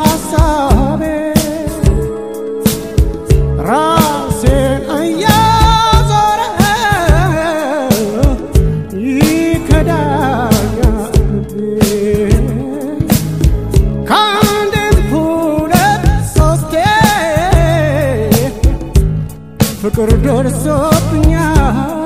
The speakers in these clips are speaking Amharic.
ሀሳቤ ራሴን እያዞረ ይከዳኛል ከአንዴም ሁለት ሶስቴ ፍቅር ደርሶብኛል።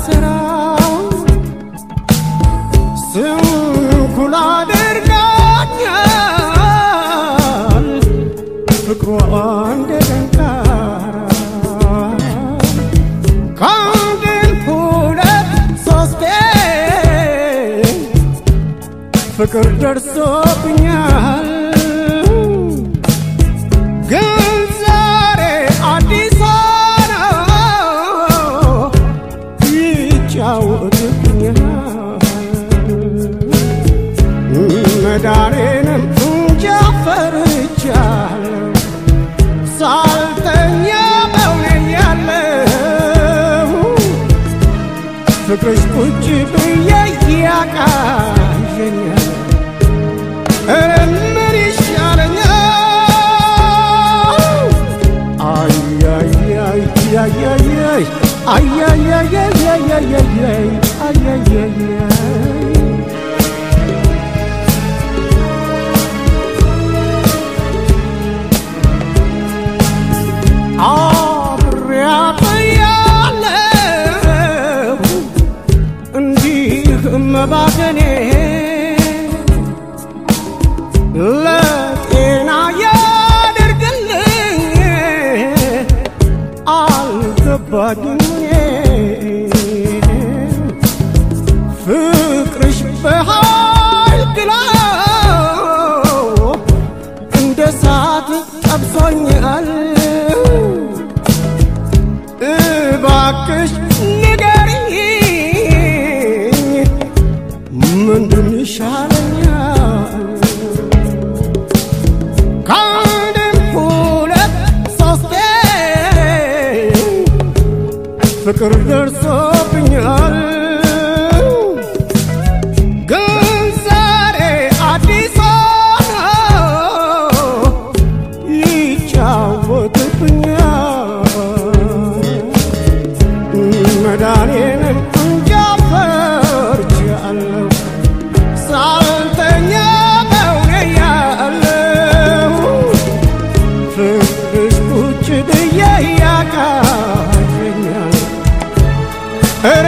እንዳልሰራ ስንኩል አድርጋኛል። ፍቅሯ እንደ ደንቃራ ከአንድም ሁለት ሶስቴ ፍቅር ደርሶብኛል ይጫወትብኛል መዳኔንም በኃይል ግላው እንደ ሳት ጠብሶኛል እባክሽ ንገሪኝ ምንድን ይሻለኛል? ከአንድም ሁለት ሶስቴ ፍቅር ደርሶብኛል መዳኔንም እንጃ ፈርቻለሁ ሳልተኛ በውኔ ያለው ፍቅርሽ ቁጭ ብዬ ያቃዠኛል ኧረ